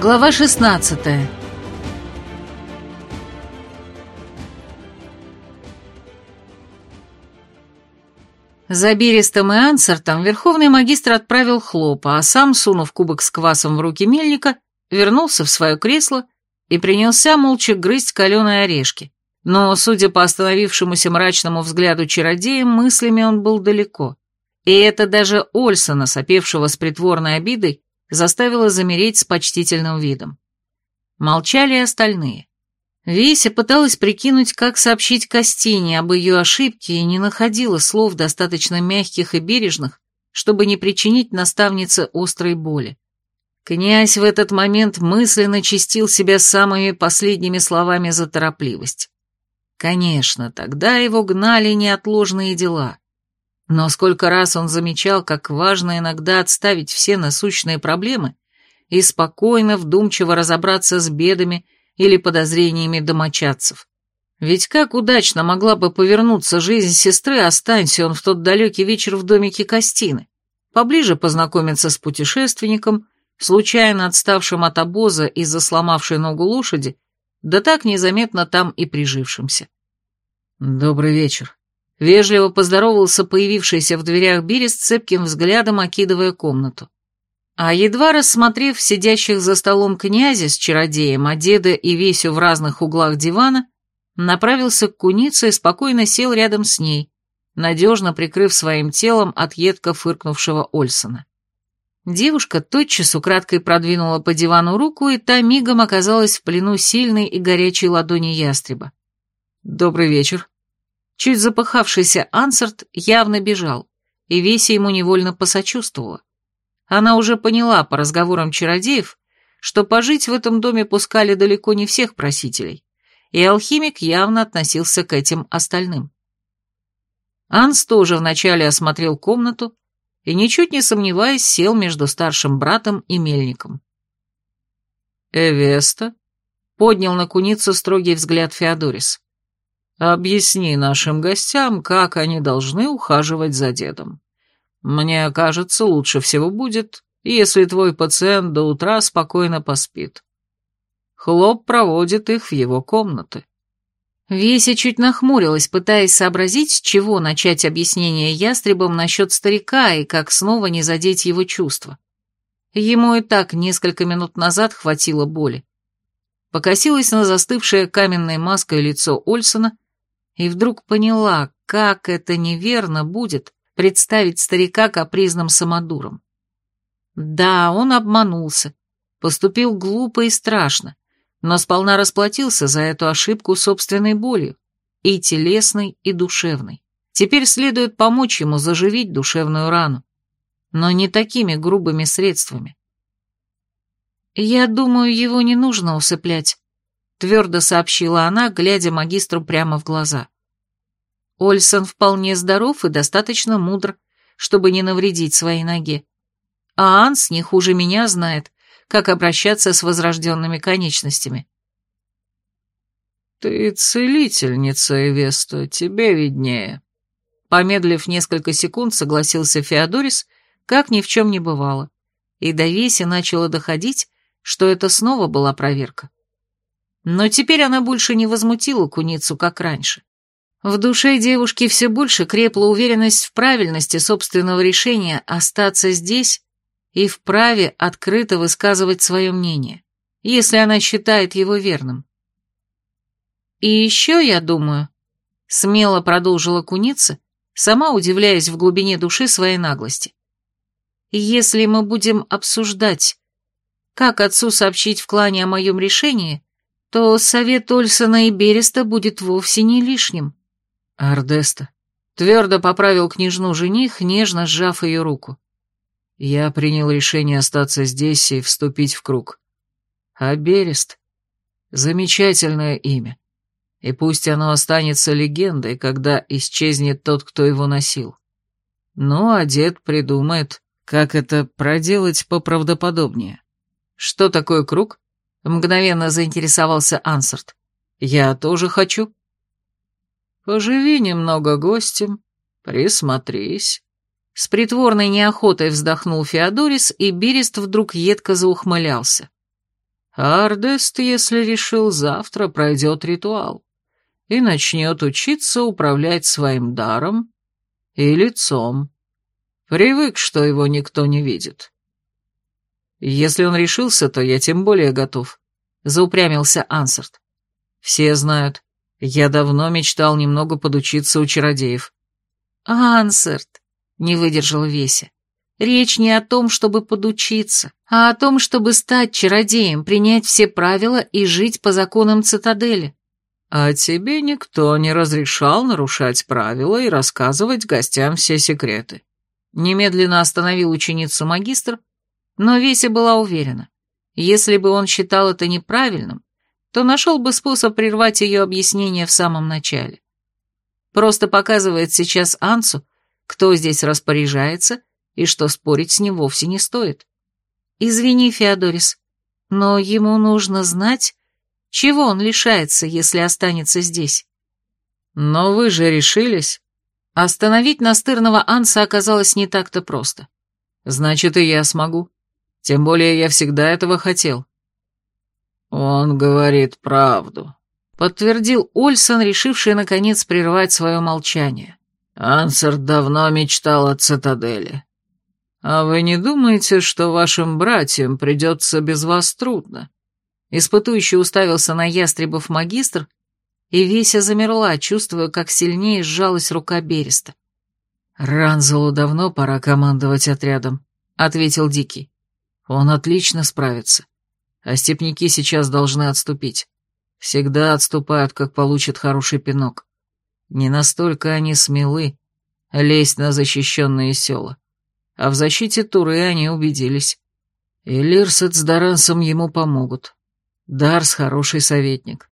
Глава 16 За Берестом и Ансертом верховный магистр отправил хлопа, а сам, сунув кубок с квасом в руки мельника, вернулся в свое кресло и принялся молча грызть каленые орешки. Но, судя по остановившемуся мрачному взгляду чародея, мыслями он был далеко. И это даже Ольсона, сопевшего с притворной обидой, заставило замереть с почтительным видом. Молчали и остальные. Веся пыталась прикинуть, как сообщить Костине об ее ошибке и не находила слов достаточно мягких и бережных, чтобы не причинить наставнице острой боли. Князь в этот момент мысленно чистил себя самыми последними словами за торопливость. Конечно, тогда его гнали неотложные дела. Но сколько раз он замечал, как важно иногда отставить все насущные проблемы и спокойно, вдумчиво разобраться с бедами или подозрениями домочадцев. Ведь как удачно могла бы повернуться жизнь сестры, останься он в тот далекий вечер в домике Костины, поближе познакомиться с путешественником, случайно отставшим от обоза из-за сломавшей ногу лошади, да так незаметно там и прижившимся. «Добрый вечер», — вежливо поздоровался появившийся в дверях Берест цепким взглядом, окидывая комнату. А едва рассмотрев сидящих за столом князя с чародеем, а деда и Весю в разных углах дивана, направился к кунице и спокойно сел рядом с ней, надежно прикрыв своим телом от едко фыркнувшего Ольсона. Девушка тотчас украдкой продвинула по дивану руку, и та мигом оказалась в плену сильной и горячей ладони ястреба. «Добрый вечер». Чуть запыхавшийся Ансарт явно бежал, и Веся ему невольно посочувствовала. Она уже поняла по разговорам чародеев, что пожить в этом доме пускали далеко не всех просителей, и алхимик явно относился к этим остальным. Анс тоже вначале осмотрел комнату и, ничуть не сомневаясь, сел между старшим братом и мельником. «Эвеста?» — поднял на куницу строгий взгляд Феодорис. «Объясни нашим гостям, как они должны ухаживать за дедом». Мне кажется, лучше всего будет, если твой пациент до утра спокойно поспит. Хлоп проводит их в его комнаты. Веся чуть нахмурилась, пытаясь сообразить, с чего начать объяснение ястребам насчет старика и как снова не задеть его чувства. Ему и так несколько минут назад хватило боли. Покосилась на застывшее каменной маской лицо Ольсона и вдруг поняла, как это неверно будет, представить старика капризным самодуром. Да, он обманулся, поступил глупо и страшно, но сполна расплатился за эту ошибку собственной болью, и телесной, и душевной. Теперь следует помочь ему заживить душевную рану, но не такими грубыми средствами. «Я думаю, его не нужно усыплять», — твердо сообщила она, глядя магистру прямо в глаза. Ольсон вполне здоров и достаточно мудр, чтобы не навредить своей ноге. А Анс не хуже меня знает, как обращаться с возрожденными конечностями. «Ты целительница, Эвеста, тебе виднее». Помедлив несколько секунд, согласился Феодорис, как ни в чем не бывало. И до Веси начало доходить, что это снова была проверка. Но теперь она больше не возмутила куницу, как раньше. В душе девушки все больше крепла уверенность в правильности собственного решения остаться здесь и вправе открыто высказывать свое мнение, если она считает его верным. «И еще, я думаю», — смело продолжила куница, сама удивляясь в глубине души своей наглости, «если мы будем обсуждать, как отцу сообщить в клане о моем решении, то совет Ольсона и Береста будет вовсе не лишним». «Ардеста», — твердо поправил княжну жених, нежно сжав ее руку. «Я принял решение остаться здесь и вступить в круг. А Берест — замечательное имя, и пусть оно останется легендой, когда исчезнет тот, кто его носил. Ну, а дед придумает, как это проделать поправдоподобнее». «Что такое круг?» — мгновенно заинтересовался Ансарт. «Я тоже хочу». Поживи немного гостем, присмотрись. С притворной неохотой вздохнул Феодорис, и Берест вдруг едко заухмылялся. Ардест, если решил, завтра пройдет ритуал и начнет учиться управлять своим даром и лицом. Привык, что его никто не видит. Если он решился, то я тем более готов, — заупрямился Ансарт. Все знают, я давно мечтал немного подучиться у чародеев. Ансарт, — не выдержал Веся. Речь не о том, чтобы подучиться, а о том, чтобы стать чародеем, принять все правила и жить по законам цитадели. А тебе никто не разрешал нарушать правила и рассказывать гостям все секреты. Немедленно остановил ученицу магистр, но Веся была уверена, если бы он считал это неправильным, то нашел бы способ прервать ее объяснение в самом начале. Просто показывает сейчас Ансу, кто здесь распоряжается и что спорить с ним вовсе не стоит. Извини, Феодорис, но ему нужно знать, чего он лишается, если останется здесь. Но вы же решились. Остановить настырного Анса оказалось не так-то просто. Значит, и я смогу. Тем более я всегда этого хотел. Он говорит правду, подтвердил Ольсон, решивший наконец прервать свое молчание. Ансер давно мечтал о цитадели. А вы не думаете, что вашим братьям придется без вас трудно? Испытующий уставился на ястребов магистр, и Веся замерла, чувствуя, как сильнее сжалась рука Береста. «Ранзелу давно пора командовать отрядом», — ответил Дикий. «Он отлично справится. А степняки сейчас должны отступить. Всегда отступают, как получат хороший пинок. Не настолько они смелы лезть на защищенные села. А в защите Туры они убедились. И Лирсет с Дарансом ему помогут. Дарс хороший советник.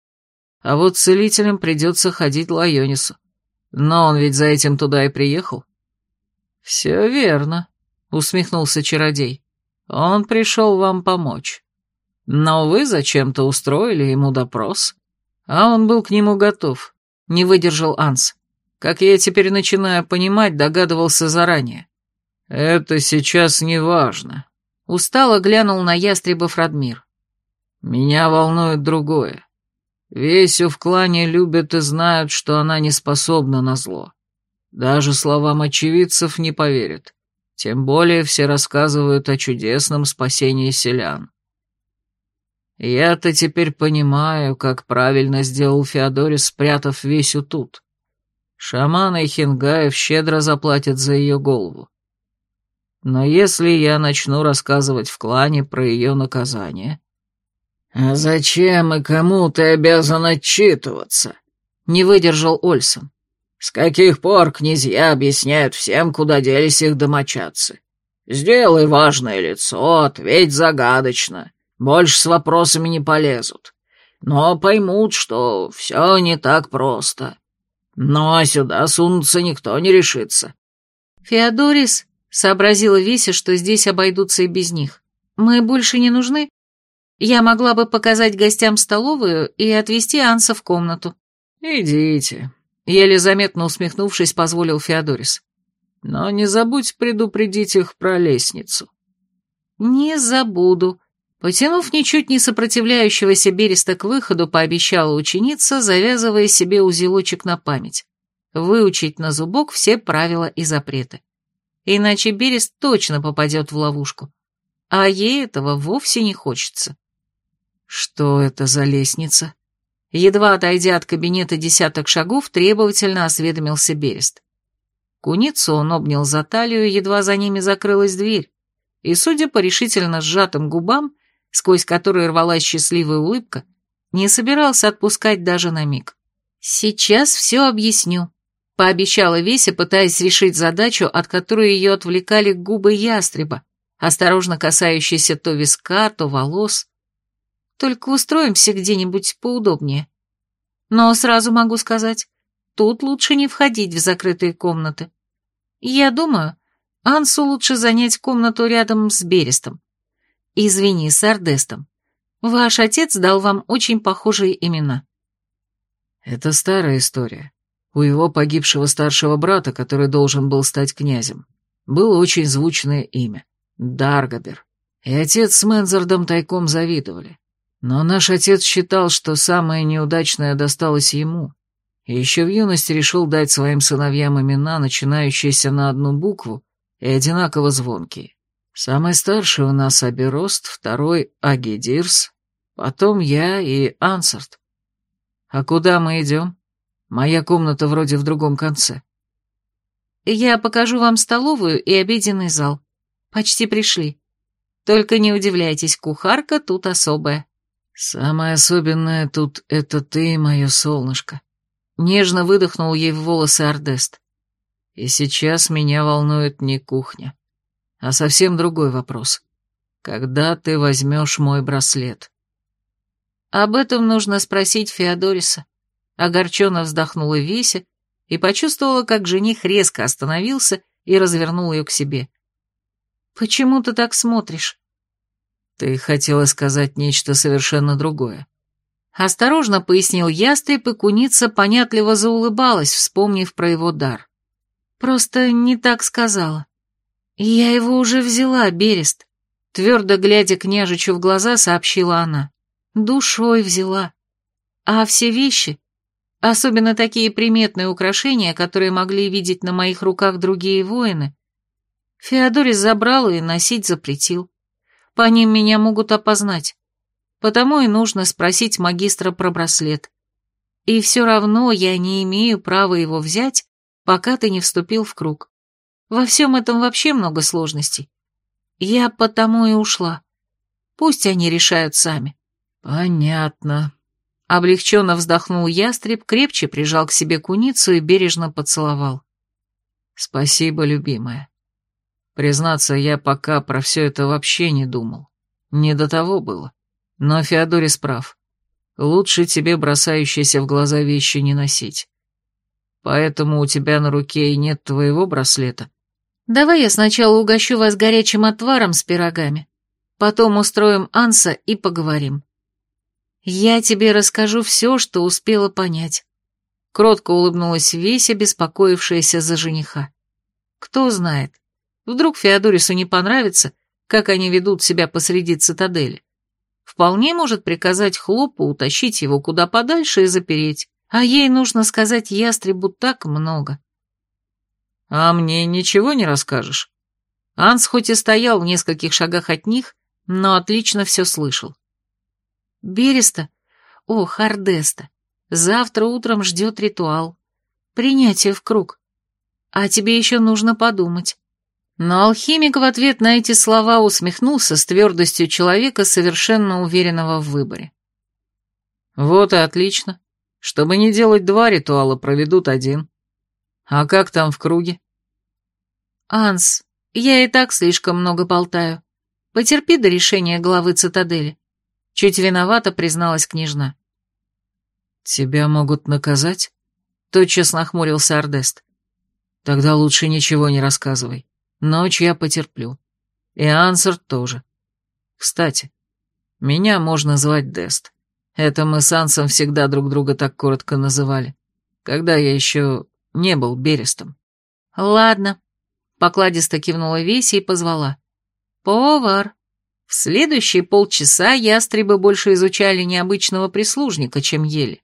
А вот целителям придется ходить Лайонису. Но он ведь за этим туда и приехал. Все верно, усмехнулся чародей. Он пришел вам помочь. Но вы зачем-то устроили ему допрос. А он был к нему готов. Не выдержал Анс. Как я теперь начинаю понимать, догадывался заранее. Это сейчас не важно. Устало глянул на ястребов Радмир. Меня волнует другое. Весю в клане любят и знают, что она не способна на зло. Даже словам очевидцев не поверят. Тем более все рассказывают о чудесном спасении селян. Я-то теперь понимаю, как правильно сделал Феодорис, спрятав Весю тут. Шаманы Хингаев щедро заплатят за ее голову. Но если я начну рассказывать в клане про ее наказание, «А зачем и кому ты обязан отчитываться?» — не выдержал Ольсон. «С каких пор князья объясняют всем, куда делись их домочадцы? Сделай важное лицо, ответь загадочно, больше с вопросами не полезут. Но поймут, что все не так просто. А сюда сунуться никто не решится». «Феодорис», — сообразила Веся, что здесь обойдутся и без них, — «мы больше не нужны?» Я могла бы показать гостям столовую и отвезти Анса в комнату. «Идите», — еле заметно усмехнувшись, позволил Феодорис. «Но не забудь предупредить их про лестницу». «Не забуду», — потянув ничуть не сопротивляющегося Береста к выходу, пообещала ученица, завязывая себе узелочек на память. Выучить на зубок все правила и запреты. Иначе Берест точно попадет в ловушку. А ей этого вовсе не хочется. «Что это за лестница?» Едва отойдя от кабинета десяток шагов, требовательно осведомился Берест. Куницу он обнял за талию, едва за ними закрылась дверь, и, судя по решительно сжатым губам, сквозь которые рвалась счастливая улыбка, не собирался отпускать даже на миг. «Сейчас все объясню», — пообещала Веся, пытаясь решить задачу, от которой ее отвлекали губы ястреба, осторожно касающиеся то виска, то волос. Только устроимся где-нибудь поудобнее. Но сразу могу сказать, тут лучше не входить в закрытые комнаты. Я думаю, Ансу лучше занять комнату рядом с Берестом. Извини, с Ардестом. Ваш отец дал вам очень похожие имена. Это старая история. У его погибшего старшего брата, который должен был стать князем, было очень звучное имя — Даргабер. И отец с Мензардом тайком завидовали. Но наш отец считал, что самое неудачное досталось ему, и еще в юности решил дать своим сыновьям имена, начинающиеся на одну букву и одинаково звонкие. Самый старший у нас Аберост, второй — Агидирс, потом я и Ансарт. А куда мы идем? Моя комната вроде в другом конце. Я покажу вам столовую и обеденный зал. Почти пришли. Только не удивляйтесь, кухарка тут особая. Самое особенное тут — это ты, мое солнышко. Нежно выдохнул ей в волосы Ардест. И сейчас меня волнует не кухня, а совсем другой вопрос. Когда ты возьмешь мой браслет? Об этом нужно спросить Феодориса. Огорченно вздохнула Веся и почувствовала, как жених резко остановился и развернул ее к себе. «Почему ты так смотришь?» «Ты хотела сказать нечто совершенно другое». Осторожно пояснил ястреб, и куница понятливо заулыбалась, вспомнив про его дар. «Просто не так сказала. Я его уже взяла, Берест», — твердо глядя княжичу в глаза, сообщила она. «Душой взяла. А все вещи, особенно такие приметные украшения, которые могли видеть на моих руках другие воины, Феодорис забрал и носить запретил. По ним меня могут опознать. Потому и нужно спросить магистра про браслет. И все равно я не имею права его взять, пока ты не вступил в круг. Во всем этом вообще много сложностей. Я потому и ушла. Пусть они решают сами. Понятно. Облегченно вздохнул ястреб, крепче прижал к себе куницу и бережно поцеловал. Спасибо, любимая. Признаться, я пока про все это вообще не думал. Не до того было. Но Феодорис прав. Лучше тебе бросающиеся в глаза вещи не носить. Поэтому у тебя на руке и нет твоего браслета. Давай я сначала угощу вас горячим отваром с пирогами. Потом устроим Анса и поговорим. Я тебе расскажу все, что успела понять. Кротко улыбнулась Веся, беспокоившаяся за жениха. Кто знает, Вдруг Феодорису не понравится, как они ведут себя посреди цитадели. Вполне может приказать Хлопу утащить его куда подальше и запереть, а ей нужно сказать ястребу так много. «А мне ничего не расскажешь?» Анс хоть и стоял в нескольких шагах от них, но отлично все слышал. «Береста? О, Хардеста, завтра утром ждет ритуал. Принятие в круг. А тебе еще нужно подумать. Но алхимик в ответ на эти слова усмехнулся с твердостью человека, совершенно уверенного в выборе. «Вот и отлично. Чтобы не делать два ритуала, проведут один. А как там в круге?» «Анс, я и так слишком много болтаю. Потерпи до решения главы цитадели». Чуть виновата призналась княжна. «Тебя могут наказать?» Тотчас нахмурился Ардест. «Тогда лучше ничего не рассказывай. Ночь я потерплю. И Ансерт тоже. Кстати, меня можно звать Дест. Это мы с Ансом всегда друг друга так коротко называли, когда я еще не был берестом. Ладно, покладисто кивнула Веся и позвала. Повар. В следующие полчаса ястребы больше изучали необычного прислужника, чем ели.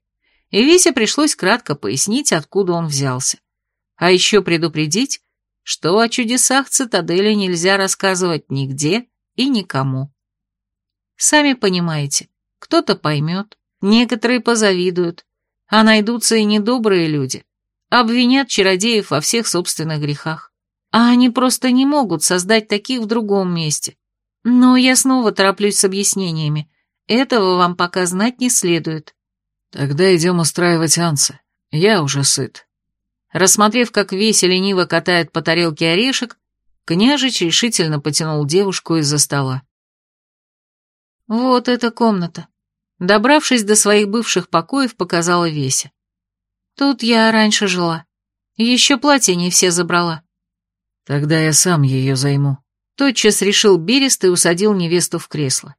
И Весе пришлось кратко пояснить, откуда он взялся. А еще предупредить, что о чудесах цитадели нельзя рассказывать нигде и никому. Сами понимаете, кто-то поймет, некоторые позавидуют, а найдутся и недобрые люди, обвинят чародеев во всех собственных грехах. А они просто не могут создать таких в другом месте. Но я снова тороплюсь с объяснениями. Этого вам пока знать не следует. Тогда идем устраивать Анса. Я уже сыт. Рассмотрев, как весь лениво катает по тарелке орешек, княжич решительно потянул девушку из-за стола. «Вот эта комната», добравшись до своих бывших покоев, показала Веся. «Тут я раньше жила. Еще платье не все забрала». «Тогда я сам ее займу», тотчас решил Берест и усадил невесту в кресло.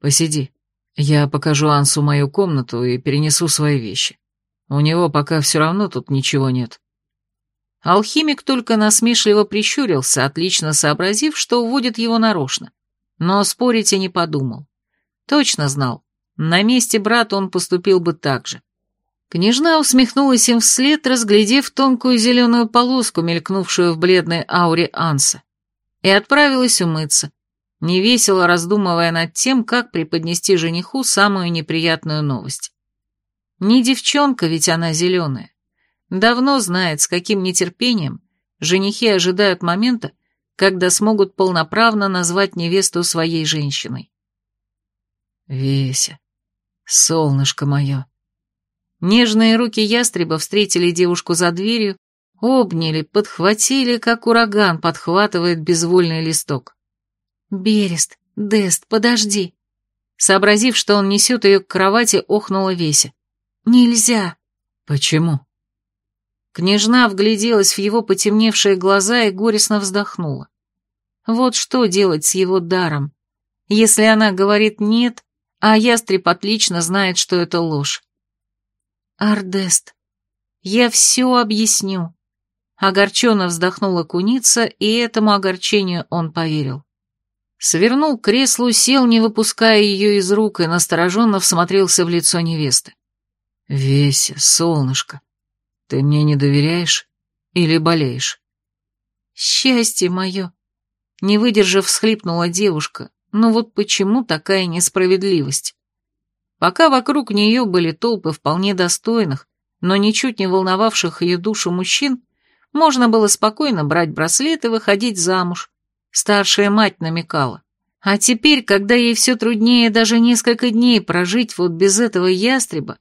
«Посиди. Я покажу Ансу мою комнату и перенесу свои вещи. У него пока все равно тут ничего нет. Алхимик только насмешливо прищурился, отлично сообразив, что уводит его нарочно. Но спорить и не подумал. Точно знал, На месте брата он поступил бы так же. Княжна усмехнулась им вслед, разглядев тонкую зеленую полоску, мелькнувшую в бледной ауре Анса, и отправилась умыться, невесело раздумывая над тем, как преподнести жениху самую неприятную новость. Не девчонка, ведь она зеленая. Давно знает, с каким нетерпением женихи ожидают момента, когда смогут полноправно назвать невесту своей женщиной. Веся, солнышко мое. Нежные руки ястреба встретили девушку за дверью, обняли, подхватили, как ураган подхватывает безвольный листок. «Берест, Дест, подожди!» Сообразив, что он несет ее к кровати, охнула Веся. «Нельзя!» «Почему?» Княжна вгляделась в его потемневшие глаза и горестно вздохнула. Вот что делать с его даром? Если она говорит «нет», а ястреб отлично знает, что это ложь. «Ардест, я все объясню». Огорченно вздохнула куница, и этому огорчению он поверил. Свернул к креслу, сел, не выпуская ее из рук, и настороженно всмотрелся в лицо невесты. «Веся, солнышко, ты мне не доверяешь или болеешь?» «Счастье мое!» Не выдержав, всхлипнула девушка. «Ну вот почему такая несправедливость?» Пока вокруг нее были толпы вполне достойных, но ничуть не волновавших ее душу мужчин, можно было спокойно брать браслет и выходить замуж, Старшая мать намекала. А теперь, когда ей все труднее даже несколько дней прожить вот без этого ястреба,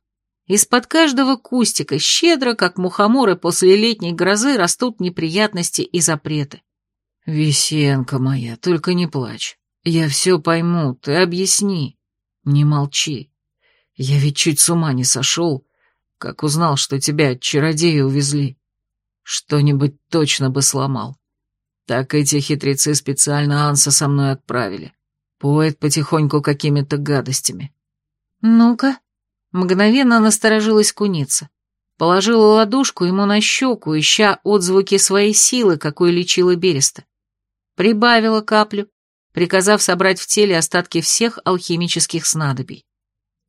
из-под каждого кустика щедро, как мухоморы после летней грозы, растут неприятности и запреты. «Весенка моя, только не плачь. Я все пойму, ты объясни. Не молчи. Я ведь чуть с ума не сошел, как узнал, что тебя от чародея увезли. Что-нибудь точно бы сломал. Так эти хитрецы специально Анса со мной отправили. Поет потихоньку какими-то гадостями. Ну-ка. Мгновенно насторожилась куница. Положила ладошку ему на щеку, ища отзвуки своей силы, какой лечила Береста. Прибавила каплю, приказав собрать в теле остатки всех алхимических снадобий.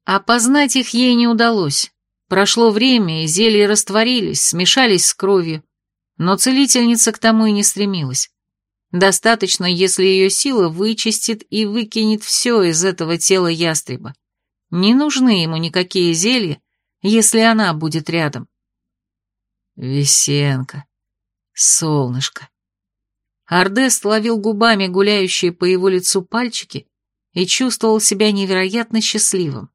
Опознать их ей не удалось. Прошло время, и зелья растворились, смешались с кровью, но целительница к тому и не стремилась. Достаточно, если ее сила вычистит и выкинет все из этого тела ястреба. Не нужны ему никакие зелья, если она будет рядом. Весенка, солнышко. Ардест ловил губами гуляющие по его лицу пальчики и чувствовал себя невероятно счастливым.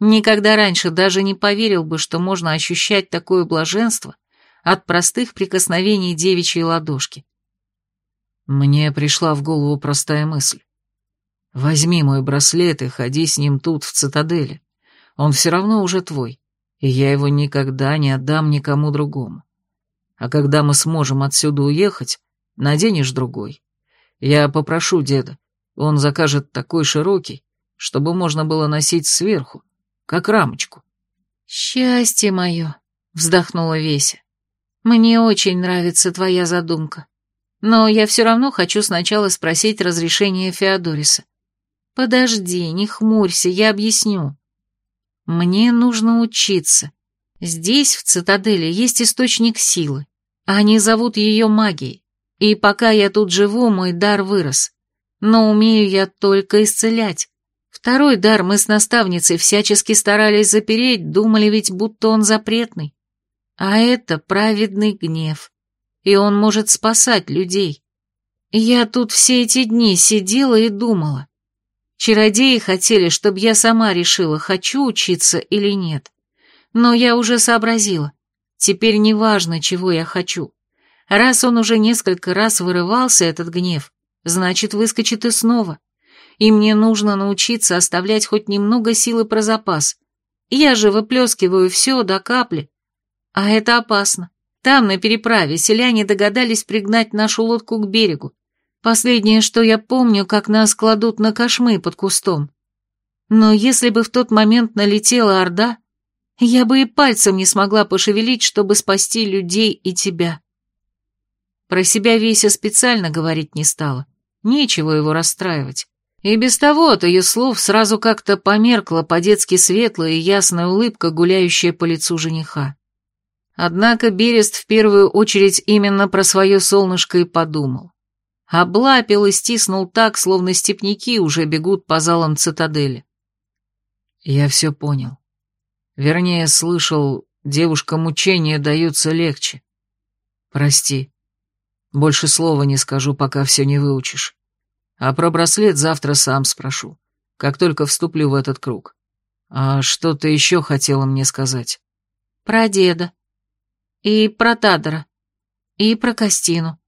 Никогда раньше даже не поверил бы, что можно ощущать такое блаженство, от простых прикосновений девичьей ладошки. Мне пришла в голову простая мысль. Возьми мой браслет и ходи с ним тут, в цитадели. Он все равно уже твой, и я его никогда не отдам никому другому. А когда мы сможем отсюда уехать, наденешь другой. Я попрошу деда, он закажет такой широкий, чтобы можно было носить сверху, как рамочку. «Счастье мое!» — вздохнула Веся. Мне очень нравится твоя задумка. Но я все равно хочу сначала спросить разрешение Феодориса. Подожди, не хмурься, я объясню. Мне нужно учиться. Здесь, в цитадели, есть источник силы. Они зовут ее магией. И пока я тут живу, мой дар вырос. Но умею я только исцелять. Второй дар мы с наставницей всячески старались запереть, думали ведь, будто он запретный. А это праведный гнев, и он может спасать людей. Я тут все эти дни сидела и думала. Чародеи хотели, чтобы я сама решила, хочу учиться или нет. Но я уже сообразила. Теперь не важно, чего я хочу. Раз он уже несколько раз вырывался, этот гнев, значит, выскочит и снова. И мне нужно научиться оставлять хоть немного силы про запас. Я же выплескиваю все до капли, а это опасно. Там, на переправе, селяне догадались пригнать нашу лодку к берегу. Последнее, что я помню, как нас кладут на кошмы под кустом. Но если бы в тот момент налетела орда, я бы и пальцем не смогла пошевелить, чтобы спасти людей и тебя. Про себя Веся специально говорить не стала. Нечего его расстраивать. И без того от ее слов сразу как-то померкла по-детски светлая и ясная улыбка, гуляющая по лицу жениха. Однако Берест в первую очередь именно про свое солнышко и подумал. Облапил и стиснул так, словно степняки уже бегут по залам цитадели. Я все понял. Вернее, слышал, девушкам мучения даются легче. Прости. Больше слова не скажу, пока все не выучишь. А про браслет завтра сам спрошу, как только вступлю в этот круг. А что ты еще хотела мне сказать? Про деда. И про Тадора. И про Костину.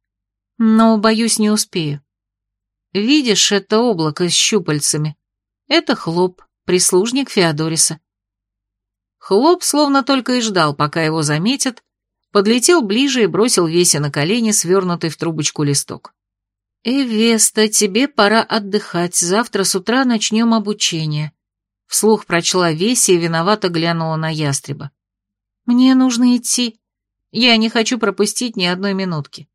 Но, боюсь, не успею. Видишь это облако с щупальцами? Это Хлоп, прислужник Феодориса. Хлоп словно только и ждал, пока его заметят, подлетел ближе и бросил Весе на колени свернутый в трубочку листок. «Эвеста, тебе пора отдыхать, завтра с утра начнем обучение», — вслух прочла Веся и виновато глянула на ястреба. «Мне нужно идти. Я не хочу пропустить ни одной минутки.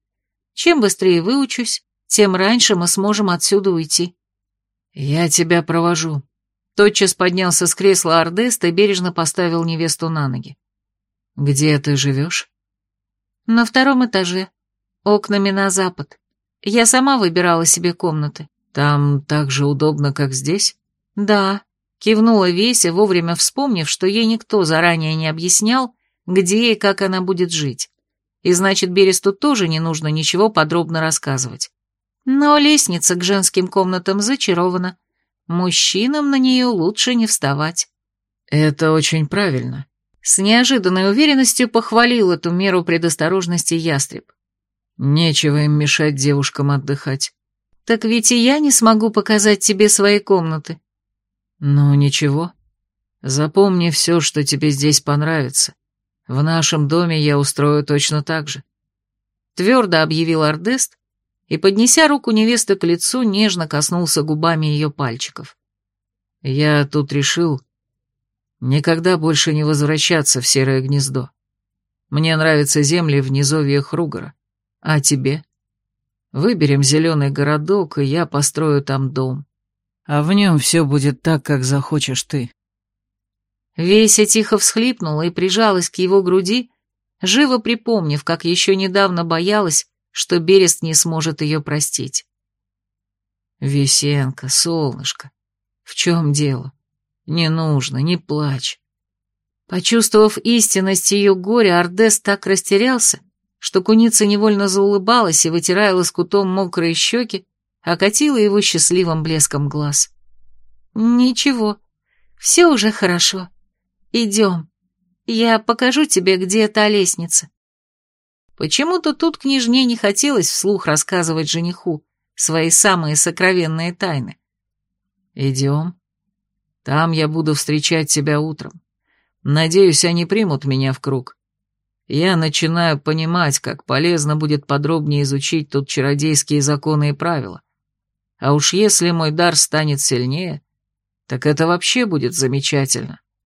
Чем быстрее выучусь, тем раньше мы сможем отсюда уйти». «Я тебя провожу», — тотчас поднялся с кресла Ордест и бережно поставил невесту на ноги. «Где ты живешь?» «На втором этаже, окнами на запад. Я сама выбирала себе комнаты. Там так же удобно, как здесь? Да, кивнула Веся, вовремя вспомнив, что ей никто заранее не объяснял, где и как она будет жить. И значит, Бересту тоже не нужно ничего подробно рассказывать. Но лестница к женским комнатам зачарована. Мужчинам на нее лучше не вставать. Это очень правильно. С неожиданной уверенностью похвалил эту меру предосторожности ястреб. Нечего им мешать девушкам отдыхать. Так ведь и я не смогу показать тебе свои комнаты. Ну, ничего. Запомни все, что тебе здесь понравится. В нашем доме я устрою точно так же. Твердо объявил Ардест и, поднеся руку невесты к лицу, нежно коснулся губами ее пальчиков. Я тут решил никогда больше не возвращаться в Серое Гнездо. Мне нравятся земли в низовьях Ругора. А тебе? Выберем зеленый городок, и я построю там дом. А в нем все будет так, как захочешь ты. Веся тихо всхлипнула и прижалась к его груди, живо припомнив, как еще недавно боялась, что Берест не сможет ее простить. «Весенка, солнышко, в чем дело? Не нужно, не плачь». Почувствовав истинность ее горя, Ардес так растерялся, что куница невольно заулыбалась и, вытирая лоскутом мокрые щеки, окатила его счастливым блеском глаз. «Ничего, все уже хорошо. Идем. Я покажу тебе, где та лестница». Почему-то тут княжне не хотелось вслух рассказывать жениху свои самые сокровенные тайны. «Идем. Там я буду встречать тебя утром. Надеюсь, они примут меня в круг я начинаю понимать, как полезно будет подробнее изучить тут чародейские законы и правила. А уж если мой дар станет сильнее, так это вообще будет замечательно.